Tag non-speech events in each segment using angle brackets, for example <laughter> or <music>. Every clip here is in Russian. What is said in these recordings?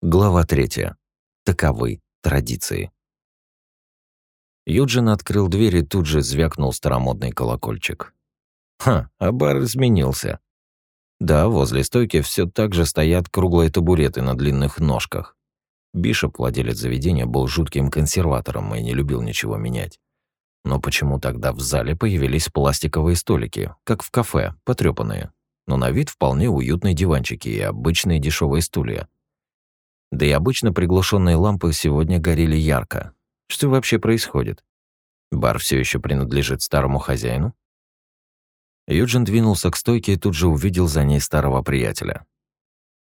Глава третья. Таковы традиции. Юджин открыл дверь и тут же звякнул старомодный колокольчик. Ха, а бар изменился. Да, возле стойки все так же стоят круглые табуреты на длинных ножках. Бишоп, владелец заведения, был жутким консерватором и не любил ничего менять. Но почему тогда в зале появились пластиковые столики, как в кафе, потрёпанные, но на вид вполне уютные диванчики и обычные дешевые стулья? Да и обычно приглушенные лампы сегодня горели ярко. Что вообще происходит? Бар все еще принадлежит старому хозяину? Юджин двинулся к стойке и тут же увидел за ней старого приятеля.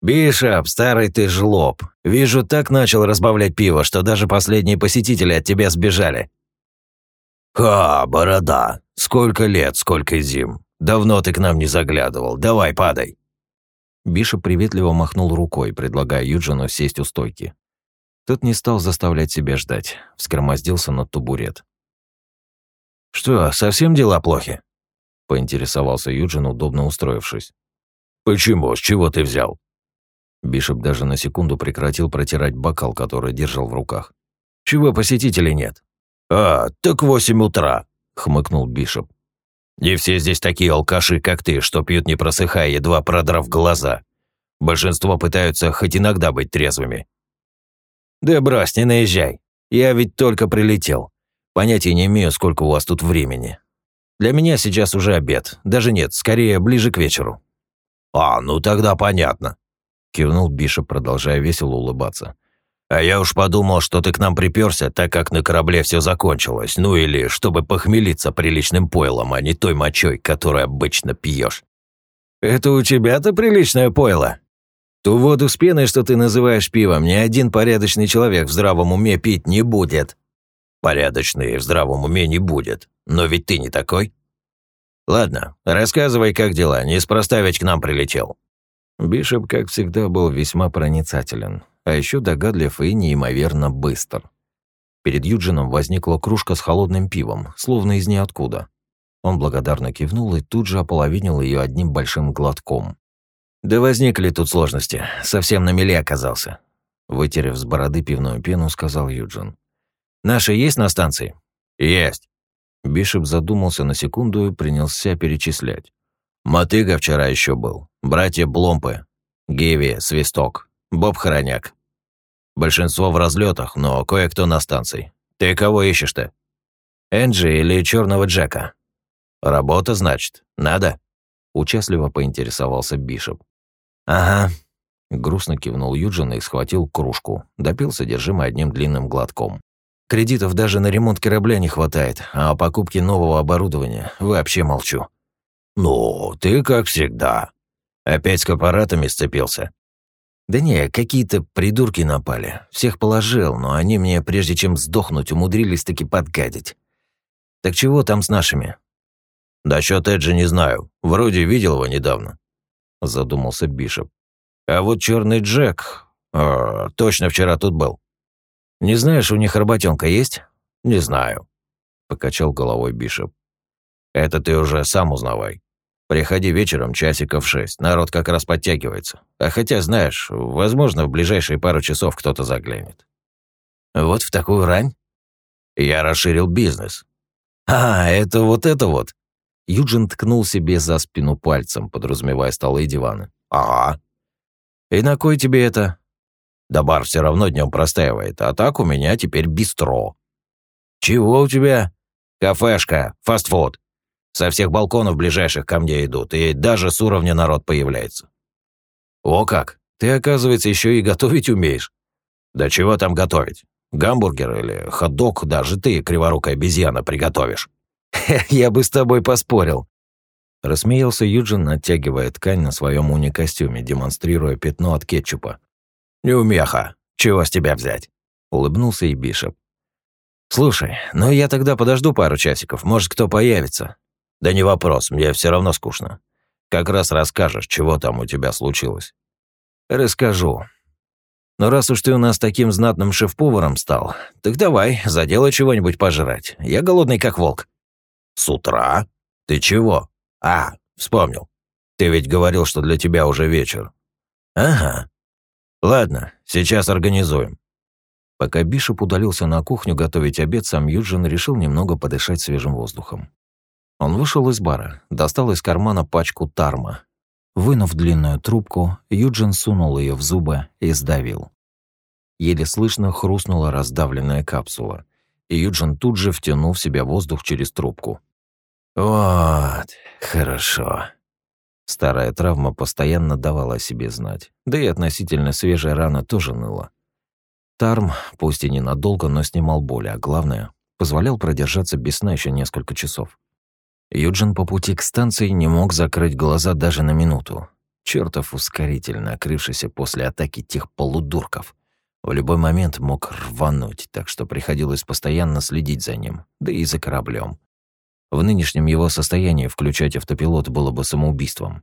«Бишоп, старый ты жлоб. Вижу, так начал разбавлять пиво, что даже последние посетители от тебя сбежали». «Ха, борода. Сколько лет, сколько зим. Давно ты к нам не заглядывал. Давай, падай». Бишоп приветливо махнул рукой, предлагая Юджину сесть у стойки. Тот не стал заставлять себя ждать, вскромоздился на табурет. «Что, совсем дела плохи?» — поинтересовался Юджин, удобно устроившись. «Почему? С чего ты взял?» Бишоп даже на секунду прекратил протирать бокал, который держал в руках. «Чего посетителей нет?» «А, так восемь утра», — хмыкнул Бишоп. Не все здесь такие алкаши, как ты, что пьют не просыхая, едва продрав глаза. Большинство пытаются хоть иногда быть трезвыми. Да брось, не наезжай. Я ведь только прилетел. Понятия не имею, сколько у вас тут времени. Для меня сейчас уже обед. Даже нет, скорее ближе к вечеру. А, ну тогда понятно. Кивнул Бишоп, продолжая весело улыбаться. А я уж подумал, что ты к нам приперся, так как на корабле все закончилось. Ну или чтобы похмелиться приличным пойлом, а не той мочой, которую обычно пьешь. Это у тебя-то приличное пойло? Ту воду с пеной, что ты называешь пивом, ни один порядочный человек в здравом уме пить не будет. Порядочный в здравом уме не будет. Но ведь ты не такой. Ладно, рассказывай, как дела. Неспроста ведь к нам прилетел. Бишоп, как всегда, был весьма проницателен а еще догадлив и неимоверно быстр. Перед Юджином возникла кружка с холодным пивом, словно из ниоткуда. Он благодарно кивнул и тут же ополовинил ее одним большим глотком. «Да возникли тут сложности. Совсем на мели оказался», — вытерев с бороды пивную пену, сказал Юджин. «Наши есть на станции?» «Есть». Бишоп задумался на секунду и принялся перечислять. «Мотыга вчера еще был. Братья Бломпы. Геви, Свисток. Боб Хороняк. Большинство в разлетах, но кое-кто на станции. Ты кого ищешь-то? Энджи или черного Джека? Работа, значит. Надо?» Участливо поинтересовался Бишоп. «Ага». Грустно кивнул Юджин и схватил кружку. Допил содержимое одним длинным глотком. «Кредитов даже на ремонт корабля не хватает, а о покупке нового оборудования вообще молчу». «Ну, ты как всегда. Опять с корпоратами сцепился?» «Да не, какие-то придурки напали. Всех положил, но они мне, прежде чем сдохнуть, умудрились таки подгадить. Так чего там с нашими?» «Насчёт Эджи не знаю. Вроде видел его недавно», — задумался Бишоп. «А вот черный Джек... О, точно вчера тут был. Не знаешь, у них работенка есть?» «Не знаю», — покачал головой Бишоп. «Это ты уже сам узнавай. Приходи вечером часиков шесть, народ как раз подтягивается. А хотя, знаешь, возможно, в ближайшие пару часов кто-то заглянет. Вот в такую рань? Я расширил бизнес. А, это вот это вот. Юджин ткнул себе за спину пальцем, подразумевая столы и диваны. Ага. И на кой тебе это? Да бар все равно днем простаивает, а так у меня теперь бистро. Чего у тебя? Кафешка, фастфуд. Со всех балконов ближайших ко мне идут, и даже с уровня народ появляется. О как, ты, оказывается, еще и готовить умеешь. Да чего там готовить? Гамбургер или хот-дог даже ты, криворукая обезьяна, приготовишь. Я бы с тобой поспорил. Рассмеялся Юджин, оттягивая ткань на своем уни-костюме, демонстрируя пятно от кетчупа. «Неумеха. Чего с тебя взять?» Улыбнулся и Бишоп. «Слушай, ну я тогда подожду пару часиков, может, кто появится. «Да не вопрос, мне все равно скучно. Как раз расскажешь, чего там у тебя случилось». «Расскажу. Но раз уж ты у нас таким знатным шеф-поваром стал, так давай, заделай чего-нибудь пожрать. Я голодный как волк». «С утра? Ты чего? А, вспомнил. Ты ведь говорил, что для тебя уже вечер». «Ага. Ладно, сейчас организуем. Пока Бишоп удалился на кухню готовить обед, сам Юджин решил немного подышать свежим воздухом. Он вышел из бара, достал из кармана пачку тарма. Вынув длинную трубку, Юджин сунул ее в зубы и сдавил. Еле слышно хрустнула раздавленная капсула, и Юджин тут же втянул в себя воздух через трубку. «Вот, хорошо». Старая травма постоянно давала о себе знать, да и относительно свежая рана тоже ныла. Тарм, пусть и ненадолго, но снимал боль, а главное, позволял продержаться без сна еще несколько часов. Юджин по пути к станции не мог закрыть глаза даже на минуту. Чёртов ускоритель, накрывшийся после атаки тех полудурков. В любой момент мог рвануть, так что приходилось постоянно следить за ним, да и за кораблем. В нынешнем его состоянии включать автопилот было бы самоубийством.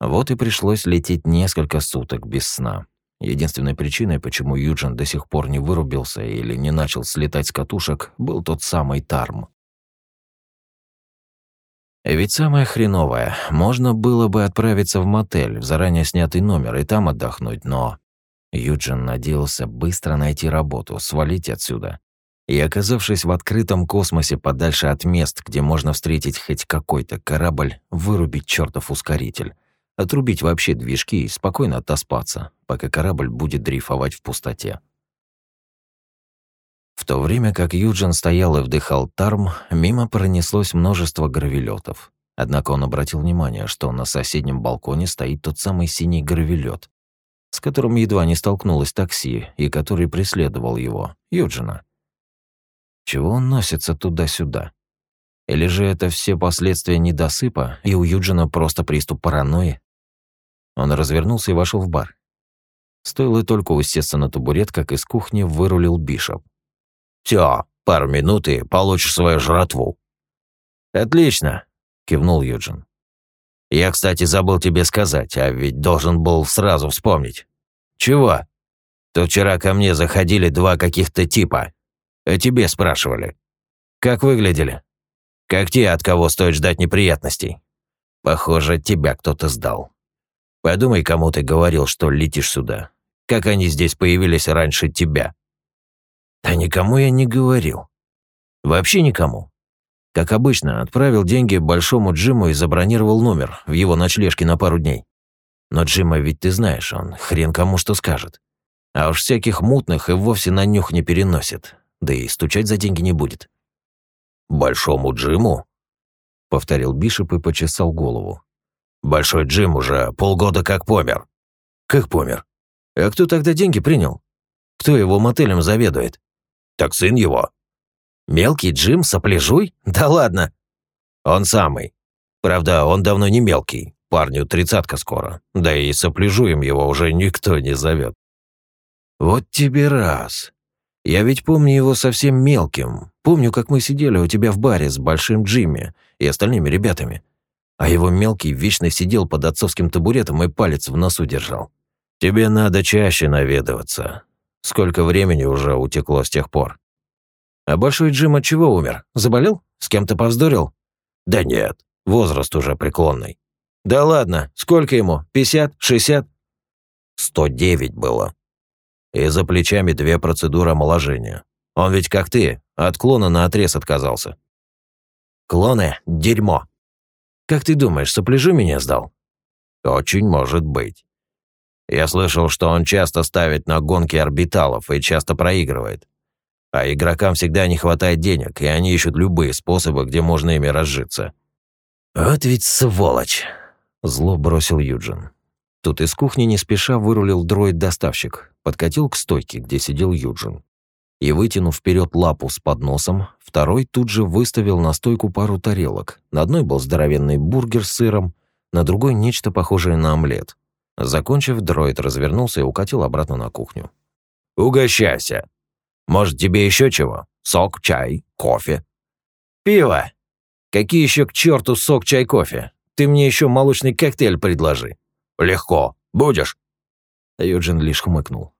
Вот и пришлось лететь несколько суток без сна. Единственной причиной, почему Юджин до сих пор не вырубился или не начал слетать с катушек, был тот самый Тарм. Ведь самое хреновое, можно было бы отправиться в мотель, в заранее снятый номер и там отдохнуть, но... Юджин надеялся быстро найти работу, свалить отсюда. И оказавшись в открытом космосе подальше от мест, где можно встретить хоть какой-то корабль, вырубить чертов ускоритель, отрубить вообще движки и спокойно отоспаться, пока корабль будет дрейфовать в пустоте. В то время как Юджин стоял и вдыхал тарм, мимо пронеслось множество гравелетов. Однако он обратил внимание, что на соседнем балконе стоит тот самый синий гравелет, с которым едва не столкнулось такси и который преследовал его, Юджина. Чего он носится туда-сюда? Или же это все последствия недосыпа, и у Юджина просто приступ паранойи? Он развернулся и вошел в бар. Стоило только усесться на табурет, как из кухни вырулил Бишоп. Все, пару минут и получишь свою жратву». «Отлично», — кивнул Юджин. «Я, кстати, забыл тебе сказать, а ведь должен был сразу вспомнить». «Чего?» «То вчера ко мне заходили два каких-то типа. О тебе спрашивали». «Как выглядели?» «Как те, от кого стоит ждать неприятностей. Похоже, тебя кто-то сдал. Подумай, кому ты говорил, что летишь сюда. Как они здесь появились раньше тебя?» Да никому я не говорил. Вообще никому. Как обычно, отправил деньги большому Джиму и забронировал номер в его ночлежке на пару дней. Но Джима ведь ты знаешь, он хрен кому что скажет. А уж всяких мутных и вовсе на нюх не переносит. Да и стучать за деньги не будет. «Большому Джиму?» — повторил Бишоп и почесал голову. «Большой Джим уже полгода как помер». «Как помер? А кто тогда деньги принял? Кто его мотелем заведует?» Так сын его. Мелкий Джим сопляжуй? <laughs> Да ладно. Он самый. Правда, он давно не мелкий. Парню тридцатка скоро. Да и сопляжуем его уже никто не зовет. Вот тебе раз. Я ведь помню его совсем мелким. Помню, как мы сидели у тебя в баре с Большим Джимми и остальными ребятами. А его мелкий вечно сидел под отцовским табуретом и палец в носу держал. Тебе надо чаще наведываться. Сколько времени уже утекло с тех пор? А Большой Джим от чего умер? Заболел? С кем-то повздорил? Да нет, возраст уже преклонный. Да ладно, сколько ему? Пятьдесят? Шестьдесят? Сто девять было. И за плечами две процедуры омоложения. Он ведь как ты, от клона на отрез отказался. Клоны – дерьмо. Как ты думаешь, сопляжу меня сдал? Очень может быть. Я слышал, что он часто ставит на гонки орбиталов и часто проигрывает. А игрокам всегда не хватает денег, и они ищут любые способы, где можно ими разжиться. «Вот ведь сволочь!» – зло бросил Юджин. Тут из кухни не спеша вырулил дроид-доставщик, подкатил к стойке, где сидел Юджин. И, вытянув вперед лапу с подносом, второй тут же выставил на стойку пару тарелок. На одной был здоровенный бургер с сыром, на другой – нечто похожее на омлет. Закончив, дроид развернулся и укатил обратно на кухню. «Угощайся. Может, тебе еще чего? Сок, чай, кофе?» «Пиво. Какие еще к черту сок, чай, кофе? Ты мне еще молочный коктейль предложи». «Легко. Будешь?» Юджин лишь хмыкнул.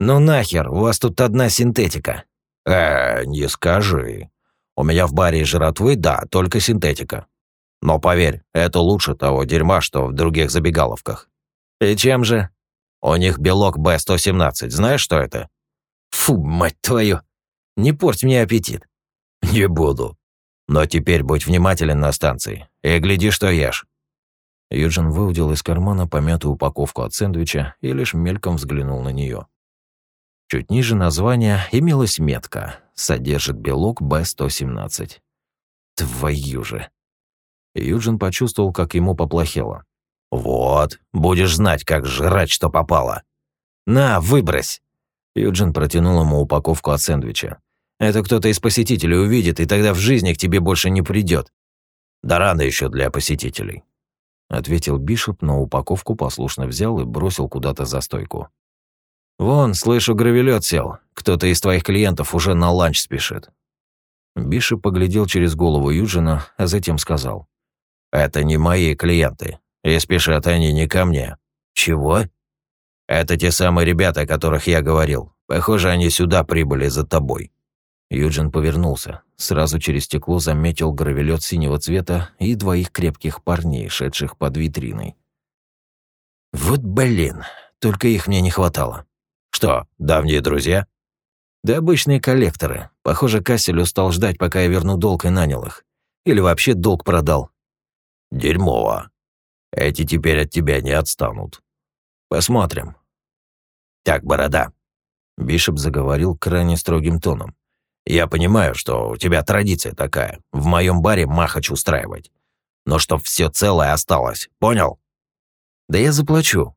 «Ну нахер, у вас тут одна синтетика». «Э, не скажи. У меня в баре жратвы, да, только синтетика. Но поверь, это лучше того дерьма, что в других забегаловках. И чем же? У них белок Б-117. Знаешь, что это?» «Фу, мать твою! Не порть мне аппетит!» «Не буду. Но теперь будь внимателен на станции и гляди, что ешь». Юджин выудил из кармана помятую упаковку от сэндвича и лишь мельком взглянул на нее. Чуть ниже названия имелась метка «Содержит белок Б-117». Твою же! Юджин почувствовал, как ему поплохело. «Вот, будешь знать, как жрать, что попало». «На, выбрось!» Юджин протянул ему упаковку от сэндвича. «Это кто-то из посетителей увидит, и тогда в жизни к тебе больше не придет. «Да рано еще для посетителей», — ответил Бишоп, но упаковку послушно взял и бросил куда-то за стойку. «Вон, слышу, гравелет сел. Кто-то из твоих клиентов уже на ланч спешит». Бишоп поглядел через голову Юджина, а затем сказал. «Это не мои клиенты. И спешат они не ко мне. Чего? Это те самые ребята, о которых я говорил. Похоже, они сюда прибыли за тобой. Юджин повернулся. Сразу через стекло заметил гравелет синего цвета и двоих крепких парней, шедших под витриной. Вот блин, только их мне не хватало. Что, давние друзья? Да обычные коллекторы. Похоже, Кассель устал ждать, пока я верну долг и нанял их. Или вообще долг продал. Дерьмово. Эти теперь от тебя не отстанут. Посмотрим. Так, борода. Бишоп заговорил крайне строгим тоном. Я понимаю, что у тебя традиция такая. В моем баре махач устраивать. Но чтоб все целое осталось, понял? Да я заплачу.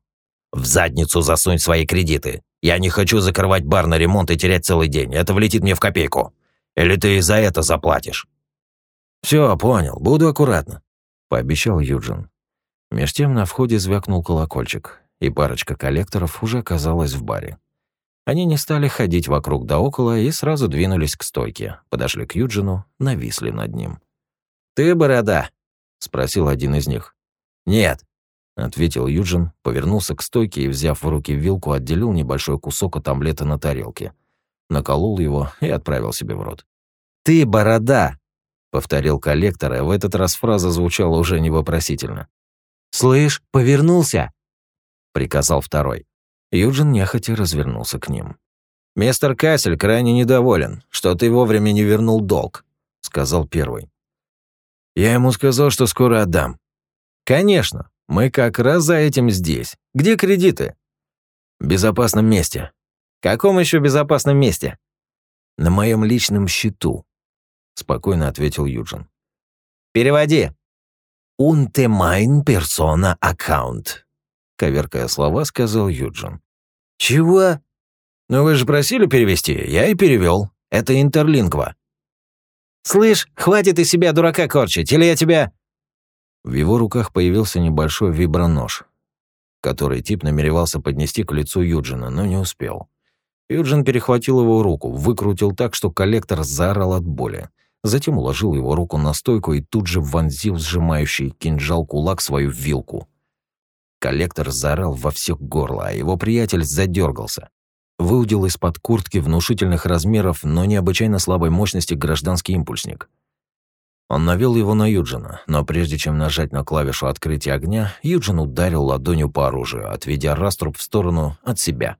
В задницу засунь свои кредиты. Я не хочу закрывать бар на ремонт и терять целый день. Это влетит мне в копейку. Или ты и за это заплатишь? Все, понял. Буду аккуратно, пообещал Юджин. Меж тем на входе звякнул колокольчик, и парочка коллекторов уже оказалась в баре. Они не стали ходить вокруг да около и сразу двинулись к стойке, подошли к Юджину, нависли над ним. «Ты борода?» — спросил один из них. «Нет», — ответил Юджин, повернулся к стойке и, взяв в руки вилку, отделил небольшой кусок от омлета на тарелке. Наколол его и отправил себе в рот. «Ты борода!» — повторил коллектор, и в этот раз фраза звучала уже не вопросительно. «Слышь, повернулся!» — приказал второй. Юджин нехотя развернулся к ним. «Мистер Кассель крайне недоволен, что ты вовремя не вернул долг», — сказал первый. «Я ему сказал, что скоро отдам». «Конечно, мы как раз за этим здесь. Где кредиты?» «В безопасном месте». «Каком еще безопасном месте?» «На моем личном счету», — спокойно ответил Юджин. «Переводи», «Унте майн персона аккаунт», — коверкая слова, сказал Юджин. «Чего?» «Ну вы же просили перевести, я и перевел. Это интерлингва». «Слышь, хватит из себя дурака корчить, или я тебя...» В его руках появился небольшой вибронож, который тип намеревался поднести к лицу Юджина, но не успел. Юджин перехватил его руку, выкрутил так, что коллектор заорал от боли. Затем уложил его руку на стойку и тут же вонзил сжимающий кинжал кулак свою вилку. Коллектор заорал во все горло, а его приятель задергался. Выудил из-под куртки внушительных размеров, но необычайно слабой мощности гражданский импульсник. Он навел его на Юджина, но прежде чем нажать на клавишу открытия огня, Юджин ударил ладонью по оружию, отведя раструб в сторону от себя.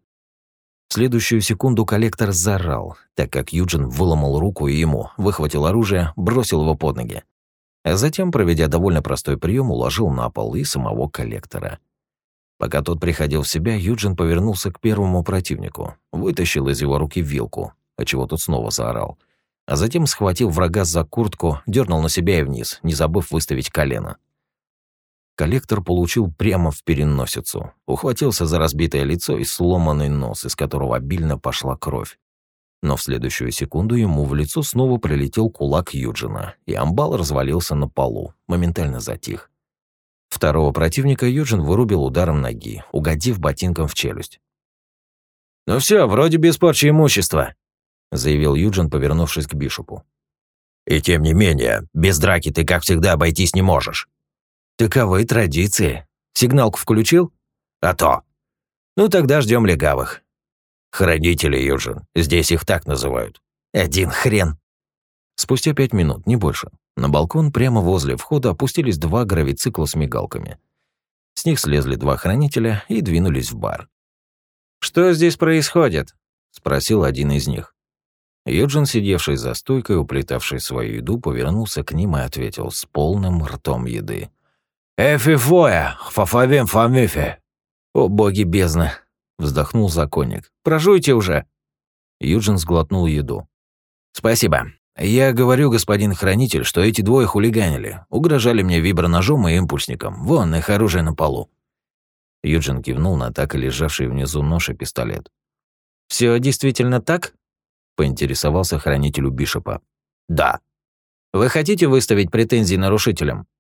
В следующую секунду коллектор заорал, так как Юджин выломал руку и ему, выхватил оружие, бросил его под ноги. А затем, проведя довольно простой прием, уложил на пол и самого коллектора. Пока тот приходил в себя, Юджин повернулся к первому противнику, вытащил из его руки вилку, отчего тот снова заорал, а затем схватил врага за куртку, дернул на себя и вниз, не забыв выставить колено. Коллектор получил прямо в переносицу, ухватился за разбитое лицо и сломанный нос, из которого обильно пошла кровь. Но в следующую секунду ему в лицо снова прилетел кулак Юджина, и амбал развалился на полу, моментально затих. Второго противника Юджин вырубил ударом ноги, угодив ботинком в челюсть. «Ну все, вроде без порчи имущества», — заявил Юджин, повернувшись к Бишопу. «И тем не менее, без драки ты, как всегда, обойтись не можешь. Таковы традиции. Сигналку включил? А то. Ну тогда ждем легавых. Хранители, Южин. Здесь их так называют. Один хрен. Спустя пять минут, не больше, на балкон прямо возле входа опустились два гравицикла с мигалками. С них слезли два хранителя и двинулись в бар. «Что здесь происходит?» – спросил один из них. Юджин, сидевший за стойкой, уплетавший свою еду, повернулся к ним и ответил с полным ртом еды. «Эфифоя, фафавем фамифе». «О, боги бездны!» – вздохнул законник. «Прожуйте уже!» Юджин сглотнул еду. «Спасибо. Я говорю, господин хранитель, что эти двое хулиганили. Угрожали мне виброножом и импульсником. Вон, их оружие на полу». Юджин кивнул на так и лежавший внизу нож и пистолет. Все действительно так?» – поинтересовался хранителю Бишопа. «Да». «Вы хотите выставить претензии нарушителям?» –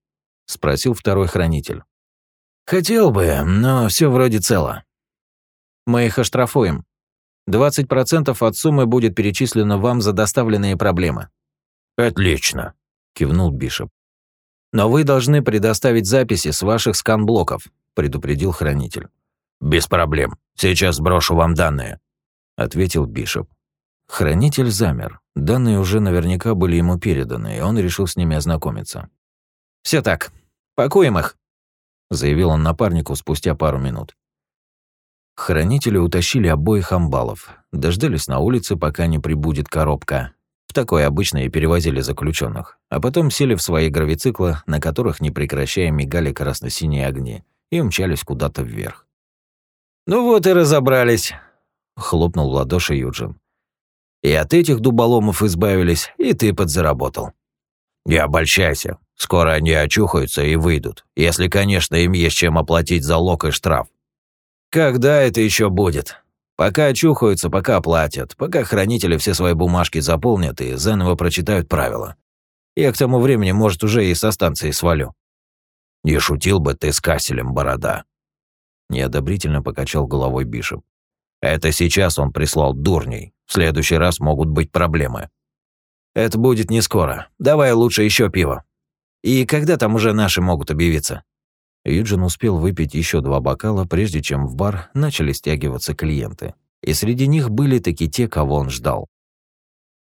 спросил второй хранитель. «Хотел бы, но все вроде цело». «Мы их оштрафуем. 20% от суммы будет перечислено вам за доставленные проблемы». «Отлично», – кивнул Бишоп. «Но вы должны предоставить записи с ваших скан-блоков», – предупредил хранитель. «Без проблем. Сейчас сброшу вам данные», – ответил Бишоп. Хранитель замер. Данные уже наверняка были ему переданы, и он решил с ними ознакомиться. Все так. Пакуем их», – заявил он напарнику спустя пару минут. Хранители утащили обоих амбалов, дождались на улице, пока не прибудет коробка. В такой обычно и перевозили заключенных, а потом сели в свои гравициклы, на которых, не прекращая, мигали красно-синие огни, и умчались куда-то вверх. «Ну вот и разобрались», — хлопнул в ладоши Юджин. «И от этих дуболомов избавились, и ты подзаработал. Не обольщайся, скоро они очухаются и выйдут, если, конечно, им есть чем оплатить залог и штраф. Когда это еще будет? Пока очухаются, пока платят, пока хранители все свои бумажки заполнят и заново прочитают правила. Я к тому времени, может, уже и со станции свалю. Не шутил бы ты с Касселем, борода. Неодобрительно покачал головой Бишоп. Это сейчас он прислал дурней. В следующий раз могут быть проблемы. Это будет не скоро. Давай лучше еще пиво. И когда там уже наши могут объявиться? Юджин успел выпить еще два бокала, прежде чем в бар начали стягиваться клиенты. И среди них были таки те, кого он ждал.